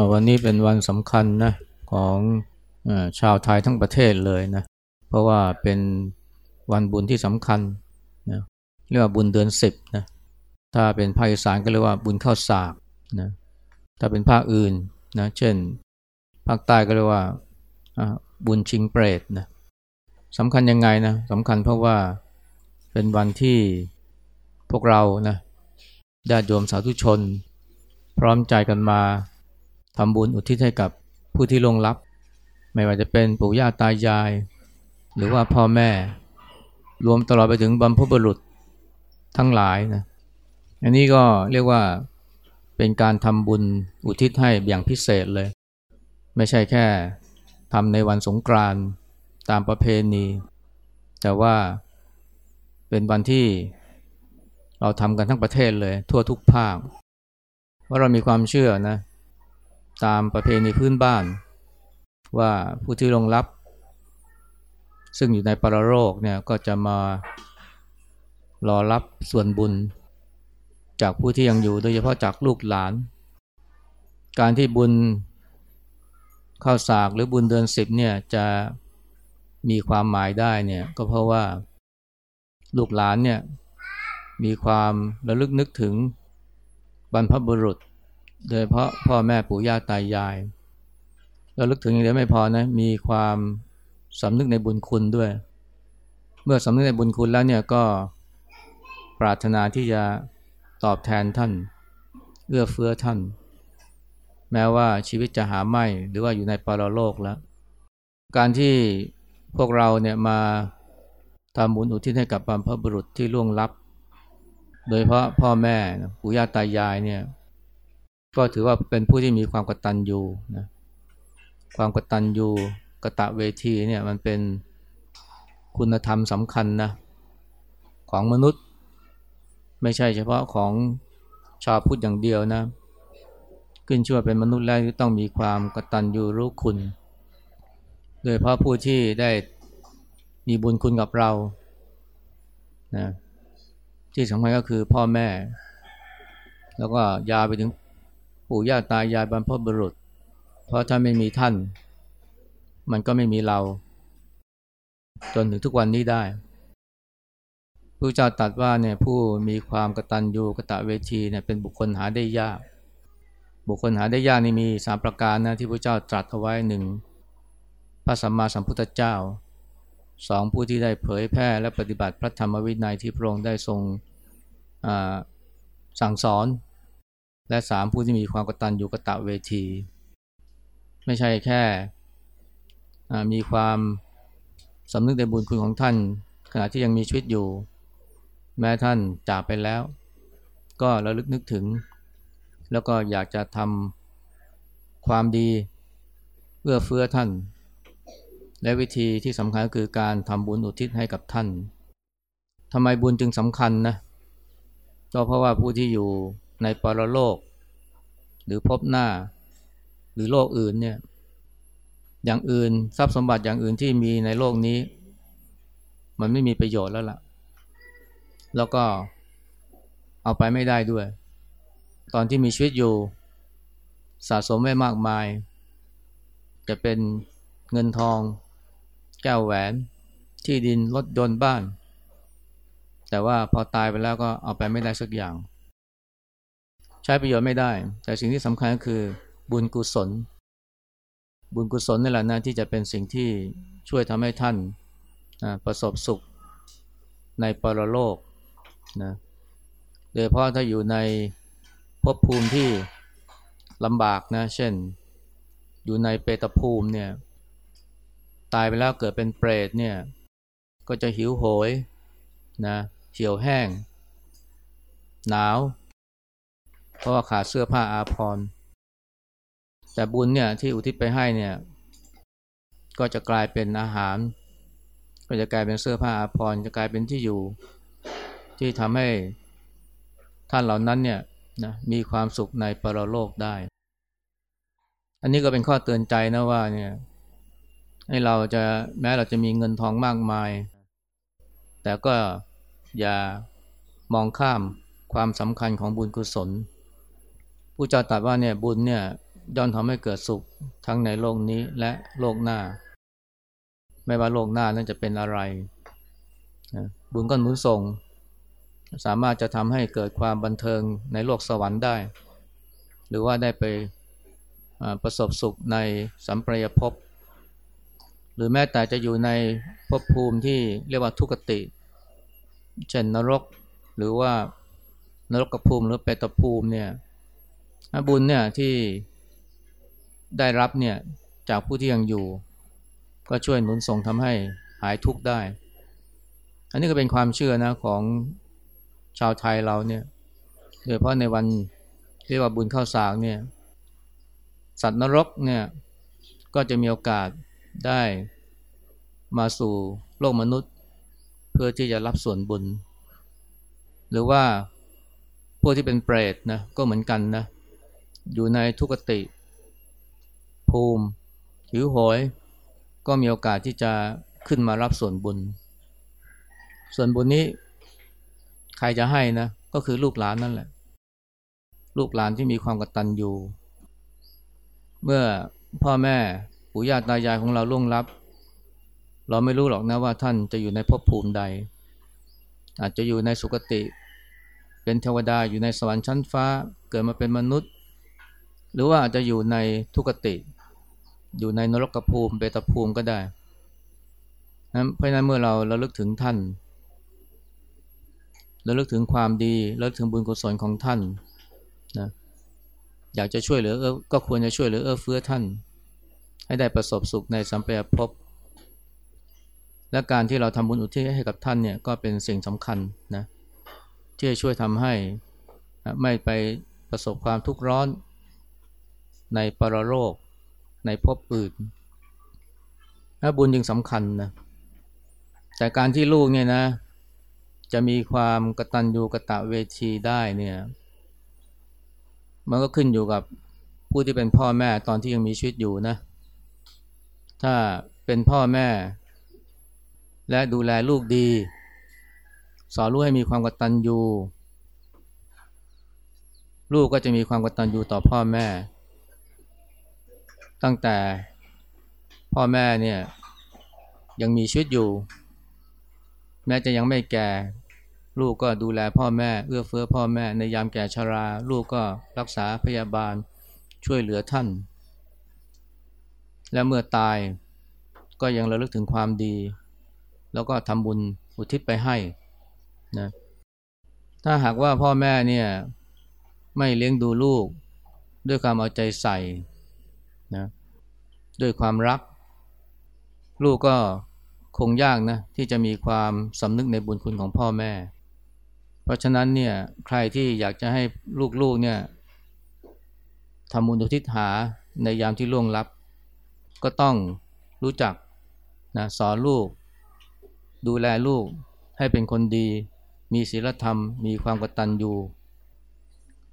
อวันนี้เป็นวันสำคัญนะของอชาวไทยทั้งประเทศเลยนะ เพราะว่าเป็นวันบุญที่สำคัญนะเรียกว่าบุญเดือนสิบนะถ้าเป็นภาคอีสานก็เรียกว่าบุญข้าวสากนะถ้าเป็นภาคอื่นนะเช่น ภาคใต้ก็เรียกว่าอ่าบุญชิงเปรตนะสำคัญยังไงนะสำคัญเพราะว่าเป็นวันที่พวกเรานะญาติโยมสาธุชน พร้อมใจกันมา ทำบุญอุทิศให้กับผู้ที่ล่วงลับ ไม่ว่าจะเป็นปู่ย่าตายาย หรือว่าพ่อแม่ รวมตลอดไปถึงบรรพบุรุษทั้งหลายนะอันนี้ก็เรียกว่าเป็นการทำบุญอุทิศให้อย่างพิเศษเลย ไม่ใช่แค่ทำในวันสงกรานต์ตามประเพณี แต่ว่าเป็นวันที่เราทำกันทั้งประเทศเลย ทั่วทุกภาคว่าเรามีความเชื่อนะ ตามประเพณีพื้นบ้าน ว่าผู้ที่ลงรับ ซึ่งอยู่ในปรโลกเนี่ยก็จะมารอรับส่วนบุญ จากผู้ที่ยังอยู่โดยเฉพาะจากลูกหลาน การที่บุญข้าวสากหรือบุญเดือนสิบเนี่ยจะมีความหมายได้เนี่ยก็เพราะว่าลูกหลานเนี่ยมีความระลึกนึกถึงบรรพบุรุษ โดยเพราะพ่อแม่ปู่ย่าตายายเระลึกถึงอย่างเดียวไม่พอนะมีความสำนึกในบุญคุณด้วย เมื่อสำนึกในบุญคุณแล้วเนี่ยก็ปรารถนาที่จะตอบแทนท่าน เอื้อเฟื้อท่าน แม้ว่าชีวิตจะหาไม่หรือว่าอยู่ในปรโลกแล้ว การที่พวกเราเนี่ยมาทำบุญอุทิศให้กับบรรพบุรุษที่ล่วงลับ โดยเพราะพ่อแม่ปู่ย่าตายายเนี่ย ก็ถือว่าเป็นผู้ที่มีความกตัญญูนะความกตัญญูกะตะเวทีเนี่ยมันเป็นคุณธรรมสำคัญนะของมนุษย์ ไม่ใช่เฉพาะของชาวพุทธอย่างเดียวนะ ขึ้นชื่อว่าเป็นมนุษย์แล้วต้องมีความกตัญญูรู้คุณ โดยเพราะผู้ที่ได้มีบุญคุณกับเรานะที่สำคัญก็คือพ่อแม่ แล้วก็ยาไปถึง ปู่ย่าตายายบรรพบุรุษ เพราะถ้าไม่มีท่าน มันก็ไม่มีเรา จนถึงทุกวันนี้ได้พระเจ้าตรัสว่าเนี่ยผู้มีความกตัญญูกะตะเวทีเนี่ยเป็นบุคคลหาได้ยาก บุคคลหาได้ยากนี่มีสามประการนะที่พระเจ้าตรัสเอาไว้หนึ่งพระสัมมาสัมพุทธเจ้าสองผู้ที่ได้เผยแพร่และปฏิบัติพระธรรมวินัยที่พระองค์ได้ทรงสั่งสอน และสามผู้ที่มีความกตัญญูกะตะเวที ไม่ใช่แค่มีความสำนึกในบุญคุณของท่าน ขณะที่ยังมีชีวิตอยู่ แม้ท่านจากไปแล้ว ก็ระลึกนึกถึง แล้วก็อยากจะทำความดีเพื่อเฟื้อท่าน และวิธีที่สำคัญก็คือการทำบุญอุทิศให้กับท่านทำไมบุญจึงสำคัญนะก็เพราะว่าผู้ที่อยู่ ในปรโลก หรือพบหน้า หรือโลกอื่นเนี่ยอย่างอื่นทรัพย์สมบัติอย่างอื่นที่มีในโลกนี้ มันไม่มีประโยชน์แล้วล่ะ แล้วก็เอาไปไม่ได้ด้วย ตอนที่มีชีวิตอยู่สะสมไว้มากมาย จะเป็นเงินทอง แก้วแหวน ที่ดินรถยนต์บ้าน แต่ว่าพอตายไปแล้วก็เอาไปไม่ได้สักอย่าง ใช้ประโยชน์ไม่ได้ แต่สิ่งที่สำคัญก็คือบุญกุศล บุญกุศลนี่แหละนะที่จะเป็นสิ่งที่ช่วยทำให้ท่านประสบสุขในปรโลกนะโดยเพราะถ้าอยู่ในภพภูมิที่ลำบากนะ เช่น อยู่ในเปตภูมิเนี่ย ตายไปแล้วเกิดเป็นเปรตเนี่ย ก็จะหิวโหยนะเหี่ยวแห้ง หนาว เพราะว่าขาดเสื้อผ้าอาภรณ์แต่บุญเนี่ยที่อุทิศไปให้เนี่ยก็จะกลายเป็นอาหาร ก็จะกลายเป็นเสื้อผ้าอาภรณ์จะกลายเป็นที่อยู่ที่ทำให้ท่านเหล่านั้นเนี่ยนะมีความสุขในปรโลกได้ อันนี้ก็เป็นข้อเตือนใจนะว่าเนี่ยให้เราจะแม้เราจะมีเงินทองมากมาย แต่ก็อย่ามองข้ามความสำคัญของบุญกุศล ผู้เจ้าตรัสว่าเนี่ยบุญเนี่ยย่อมทำให้เกิดสุขทั้งในโลกนี้และโลกหน้า ไม่ว่าโลกหน้านั้นจะเป็นอะไรบุญก็หนุนส่ง สามารถจะทำให้เกิดความบันเทิงในโลกสวรรค์ได้ หรือว่าได้ไปประสบสุขในสัมปรายภพหรือแม้แต่จะอยู่ในภพภูมิที่เรียกว่าทุกติ เช่นนรก หรือว่านรกภูมิหรือเปตภูมิเนี่ย บุญเนี่ยที่ได้รับเนี่ยจากผู้ที่ยังอยู่ ก็ช่วยหนุนส่งทำให้หายทุกข์ได้ อันนี้ก็เป็นความเชื่อนะของชาวไทยเราเนี่ยโดยเฉพาะในวันเรียกว่าบุญข้าวสากเนี่ยสัตว์นรกเนี่ยก็จะมีโอกาสได้มาสู่โลกมนุษย์ เพื่อที่จะรับส่วนบุญ หรือว่าพวกที่เป็นเปรตนะก็เหมือนกันนะ อยู่ในทุกติ ภูมิ หิวโหย ก็มีโอกาสที่จะขึ้นมารับส่วนบุญ ส่วนบุญนี้ ใครจะให้นะ ก็คือลูกหลานนั่นแหละ ลูกหลานที่มีความกตัญญูเมื่อพ่อแม่ปู่ย่าตายายของเราล่วงลับ เราไม่รู้หรอกนะว่าท่านจะอยู่ในภพภูมิใด อาจจะอยู่ในสุคติ เป็นเทวดาอยู่ในสวรรค์ชั้นฟ้า เกิดมาเป็นมนุษย์ หรือว่าอาจจะอยู่ในทุกติ อยู่ในนรกภูมิเบตภูมิก็ได้นะเพราะนั้นเมื่อเราเราลึกถึงท่านเราลึกถึงความดีเราลึกถึงบุญกุศลของท่านนะอยากจะช่วยเหลือก็ควรจะช่วยเหลือเอื้อเฟื้อท่าน ให้ได้ประสบสุขในสัมปรายภพและการที่เราทำบุญอุทิศให้กับท่านเนี่ยก็เป็นสิ่งสำคัญนะที่จะช่วยทำให้ไม่ไปประสบความทุกข์ร้อน ในปรโลก ในภพอื่นและบุญจึงสำคัญนะแต่การที่ลูกเนี่ยนะ จะมีความกตัญญูกะตะเวทีได้เนี่ย มันก็ขึ้นอยู่กับผู้ที่เป็นพ่อแม่ตอนที่ยังมีชีวิตอยู่นะ ถ้าเป็นพ่อแม่ และดูแลลูกดี สอนลูกให้มีความกตัญญูลูกก็จะมีความกตัญญูต่อพ่อแม่ ตั้งแต่พ่อแม่เนี่ยยังมีชีวิตอยู่ แม้จะยังไม่แก่ ลูกก็ดูแลพ่อแม่ เอื้อเฟื้อพ่อแม่ในยามแก่ชรา ลูกก็รักษาพยาบาลช่วยเหลือท่าน และเมื่อตายก็ยังระลึกถึงความดี แล้วก็ทำบุญอุทิศไปให้นะถ้าหากว่าพ่อแม่เนี่ยไม่เลี้ยงดูลูกด้วยความเอาใจใส่ นะด้วยความรัก ลูกก็คงยากนะที่จะมีความสำนึกในบุญคุณของพ่อแม่ เพราะฉะนั้นเนี่ยใครที่อยากจะให้ลูกๆเนี่ยทำบุญอุทิศหาในยามที่ล่วงลับ ก็ต้องรู้จักนะสอนลูก ดูแลลูกให้เป็นคนดี มีศีลธรรม มีความกตัญญู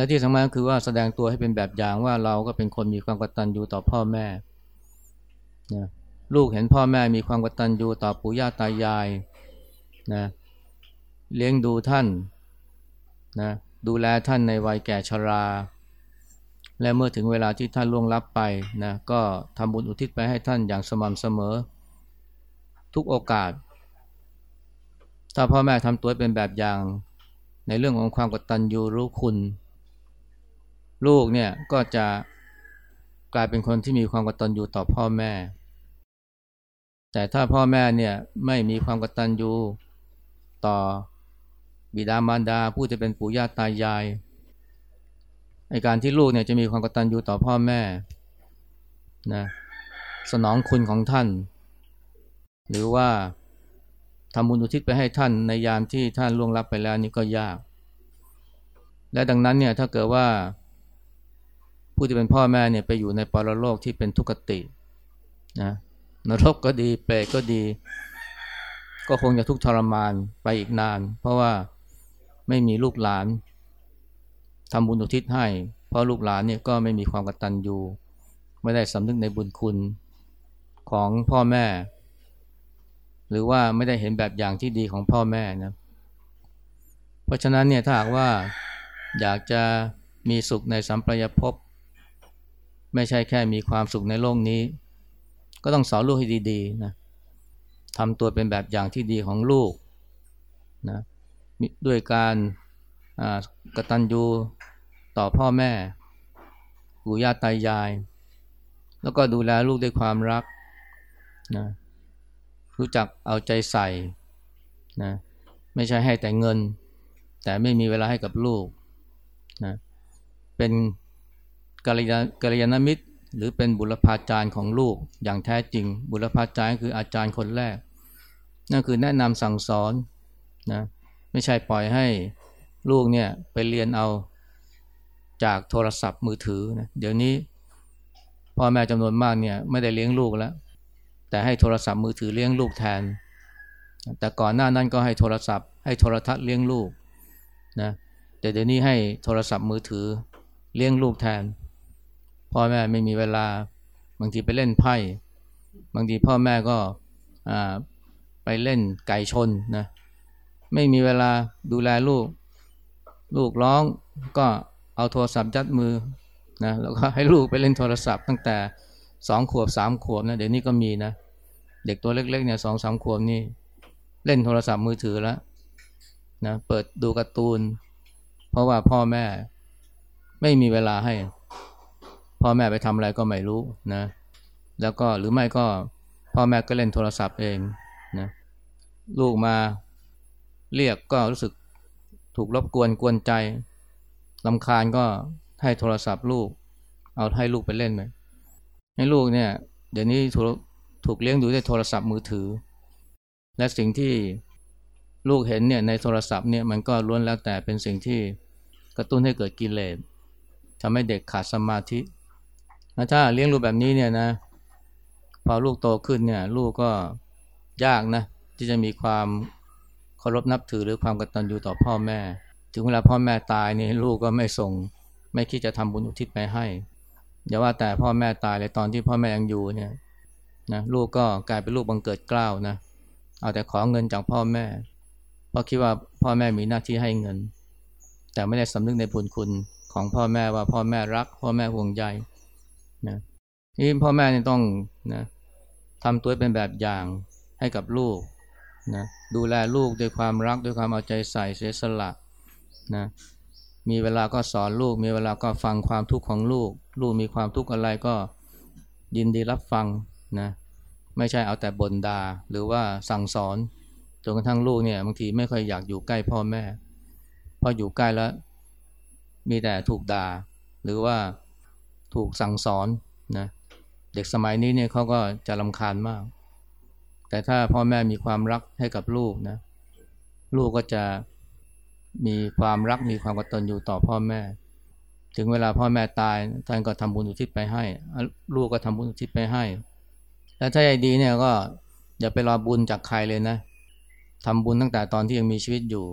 และที่สำคัญคือว่าแสดงตัวให้เป็นแบบอย่างว่าเราก็เป็นคนมีความกตัญญูต่อพ่อแม่นะลูกเห็นพ่อแม่มีความกตัญญูต่อปู่ย่าตายายนะเลี้ยงดูท่านนะดูแลท่านในวัยแก่ชรา และเมื่อถึงเวลาที่ท่านล่วงลับไปนะก็ทำบุญอุทิศไปให้ท่านอย่างสม่ำเสมอ ทุกโอกาส ถ้าพ่อแม่ทำตัวเป็นแบบอย่าง ในเรื่องของความกตัญญูรู้คุณ ลูกเนี่ยก็จะกลายเป็นคนที่มีความกตัญญูต่อพ่อแม่ แต่ถ้าพ่อแม่เนี่ยไม่มีความกตัญญูต่อบิดามารดาผู้จะเป็นปู่ย่าตายายในการที่ลูกเนี่ยจะมีความกตัญญูต่อพ่อแม่นะสนองคุณของท่าน หรือว่าทำบุญอุทิศไปให้ท่านในยามที่ท่านล่วงลับไปแล้วนี่ก็ยาก และดังนั้นเนี่ยถ้าเกิดว่า ผู้ที่เป็นพ่อแม่เนี่ยไปอยู่ในปรโลกที่เป็นทุกขตินะนรกก็ดีเปรตก็ดี ก็คงจะทุกข์ทรมานไปอีกนาน เพราะว่าไม่มีลูกหลานทำบุญอุทิศให้ เพราะลูกหลานเนี่ยก็ไม่มีความกตัญญูไม่ได้สำนึกในบุญคุณของพ่อแม่ หรือว่าไม่ได้เห็นแบบอย่างที่ดีของพ่อแม่นะเพราะฉะนั้นเนี่ยถ้าหากว่าอยากจะมีสุขในสัมปรายภพ ไม่ใช่แค่มีความสุขในโลกนี้ ก็ต้องสอนลูกให้ดีๆนะทำตัวเป็นแบบอย่างที่ดีของลูกนะด้วยการกตัญญูต่อพ่อแม่ปู่ย่าตายาย แล้วก็ดูแลลูกด้วยความรักนะรู้จักเอาใจใส่นะไม่ใช่ให้แต่เงิน แต่ไม่มีเวลาให้กับลูกนะเป็น กัลยากัลยาณมิตร หรือเป็นบุรพาจารย์ของลูกอย่างแท้จริง บุรพาจารย์คืออาจารย์คนแรก นั่นคือแนะนำสั่งสอนนะไม่ใช่ปล่อยให้ลูกเนี่ยไปเรียนเอาจากโทรศัพท์มือถือนะเดี๋ยวนี้พ่อแม่จำนวนมากเนี่ยไม่ได้เลี้ยงลูกแล้วแต่ให้โทรศัพท์มือถือเลี้ยงลูกแทน แต่ก่อนหน้านั้นก็ให้โทรศัพท์ ให้โทรทัศน์เลี้ยงลูกนะแต่เดี๋ยวนี้ให้โทรศัพท์มือถือเลี้ยงลูกแทน พ่อแม่ไม่มีเวลา บางทีไปเล่นไพ่ บางทีพ่อแม่ก็ไปเล่นไก่ชนนะไม่มีเวลาดูแลลูก ลูกร้องก็เอาโทรศัพท์ยัดมือนะแล้วก็ให้ลูกไปเล่นโทรศัพท์ตั้งแต่สองขวบสามขวบนะเดี๋ยวนี้ก็มีนะ เด็กตัวเล็กๆเนี่ยสองสามขวบนี่เล่นโทรศัพท์มือถือแล้วนะเปิดดูการ์ตูน เพราะว่าพ่อแม่ไม่มีเวลาให้ พ่อแม่ไปทำอะไรก็ไม่รู้นะ แล้วก็หรือไม่ก็พ่อแม่ก็เล่นโทรศัพท์เองนะลูกมาเรียกก็รู้สึกถูกรบกวนกวนใจลำคาญก็ให้โทรศัพท์ลูก เอาให้ลูกไปเล่นไหมให้ลูกเนี่ยเดี๋ยวนี้ถูกถูกเลี้ยงดูด้วยโทรศัพท์มือถือ และสิ่งที่ลูกเห็นเนี่ยในโทรศัพท์เนี่ยมันก็ล้วนแล้วแต่เป็นสิ่งที่กระตุ้นให้เกิดกิเลสทำให้เด็กขาดสมาธิ ถ้าเลี้ยงลูกแบบนี้เนี่ยนะ พอลูกโตขึ้นเนี่ย ลูกก็ยากนะ ที่จะมีความเคารพนับถือหรือความกตัญญูต่อพ่อแม่ ถึงเวลาพ่อแม่ตายนี่ลูกก็ไม่ส่ง ไม่คิดจะทำบุญอุทิศไปให้อย่าว่าแต่พ่อแม่ตายเลยตอนที่พ่อแม่ยังอยู่เนี่ยนะลูกก็กลายเป็นลูกบังเกิดกล้าวนะเอาแต่ขอเงินจากพ่อแม่เพราะคิดว่าพ่อแม่มีหน้าที่ให้เงิน แต่ไม่ได้สำนึกในบุญคุณของพ่อแม่ว่าพ่อแม่รัก พ่อแม่ห่วงใย นะนี่พ่อแม่เนี่ยต้องนะทำตัวเป็นแบบอย่างให้กับลูกนะดูแลลูกด้วยความรักด้วยความเอาใจใส่เสียสละนะมีเวลาก็สอนลูก มีเวลาก็ฟังความทุกข์ของลูก ลูกมีความทุกข์อะไรก็ยินดีรับฟังนะไม่ใช่เอาแต่บ่นดา่าหรือว่าสั่งสอนจนกระทั่งลูกเนี่ยบางทีไม่ค่อยอยากอยู่ใกล้พ่อแม่พออยู่ใกล้แล้ว มีแต่ถูกดา่าหรือว่า ถูกสั่งสอนนะเด็กสมัยนี้เนี่ยเขาก็จะลำคาญมาก แต่ถ้าพ่อแม่มีความรักให้กับลูกนะลูกก็จะมีความรักมีความกตัญญูต่อพ่อแม่ ถึงเวลาพ่อแม่ตายท่านก็ทำบุญอุทิศไปให้ ลูกก็ทำบุญอุทิศไปให้ แล้วถ้าใจดีเนี่ยก็อย่าไปรอบุญจากใครเลยนะทำบุญตั้งแต่ตอนที่ยังมีชีวิตอยู่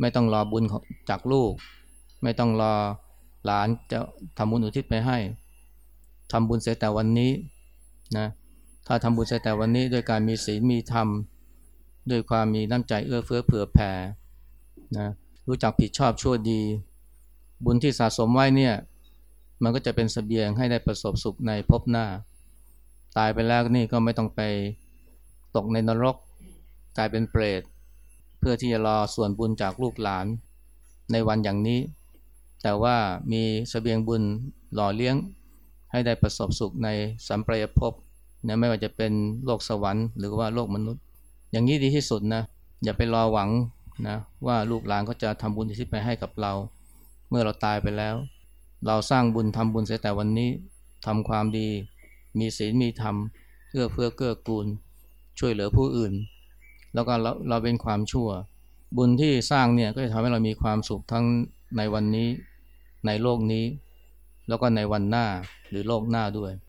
ไม่ต้องรอบุญจากลูก ไม่ต้องรอ หลานจะทำบุญอุทิศไปให้ทำบุญเสียแต่วันนี้นะถ้าทำบุญแต่วันนี้ด้วยการมีศีลมีธรรมด้วยความมีน้ำใจเอื้อเฟื้อเผื่อแผ่นะรู้จักผิดชอบชั่วดี บุญที่สะสมไว้เนี่ยมันก็จะเป็นสเสบียงให้ได้ประสบสุขในภพหน้า ตายไปแล้วนี่ก็ไม่ต้องไปตกในนรกกลายเป็นเปรต เพื่อที่จะรอส่วนบุญจากลูกหลานในวันอย่างนี้ แต่ว่ามีสเสบียงบุญหล่อเลี้ยงให้ได้ประสบสุขในสัมปรายภพนะไม่ว่าจะเป็นโลกสวรรค์หรือว่าโลกมนุษย์ อย่างนี้ดีที่สุดนะอย่าไปรอหวังนะว่าลูกหลานก็จะทำบุญที่ไปให้กับเรา เมื่อเราตายไปแล้ว เราสร้างบุญทำบุญเสียแต่วันนี้ทำความดี มีศีลมีธรรมเพื่อเพื่อเกื้อกูล ช่วยเหลือผู้อื่น แล้วก็เราเราเป็นความชั่ว บุญที่สร้างเนี่ยก็จะทำให้เรามีความสุขทั้งในวันนี้ ในโลกนี้ แล้วก็ในวันหน้าหรือโลกหน้าด้วย